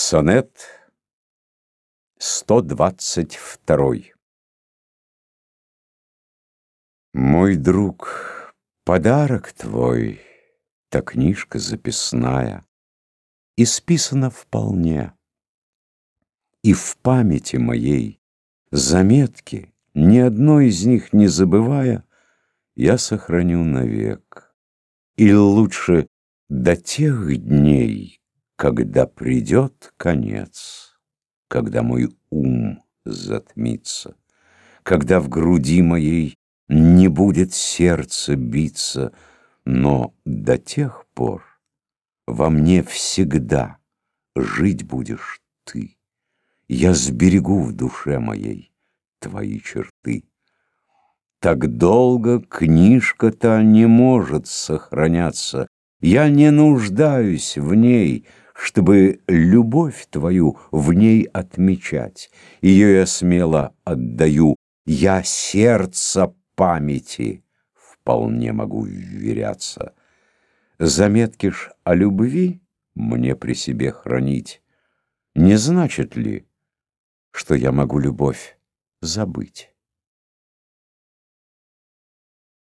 Сонет 122 Мой друг, подарок твой, Та книжка записная, Исписана вполне. И в памяти моей Заметки, ни одной из них не забывая, Я сохраню навек. Или лучше до тех дней, когда придет конец, когда мой ум затмится, когда в груди моей не будет сердце биться, но до тех пор во мне всегда жить будешь ты. Я сберегу в душе моей твои черты. Так долго книжка-то не может сохраняться, я не нуждаюсь в ней, чтобы любовь твою в ней отмечать. Ее я смело отдаю, я сердце памяти вполне могу вверяться. Заметки ж о любви мне при себе хранить не значит ли, что я могу любовь забыть?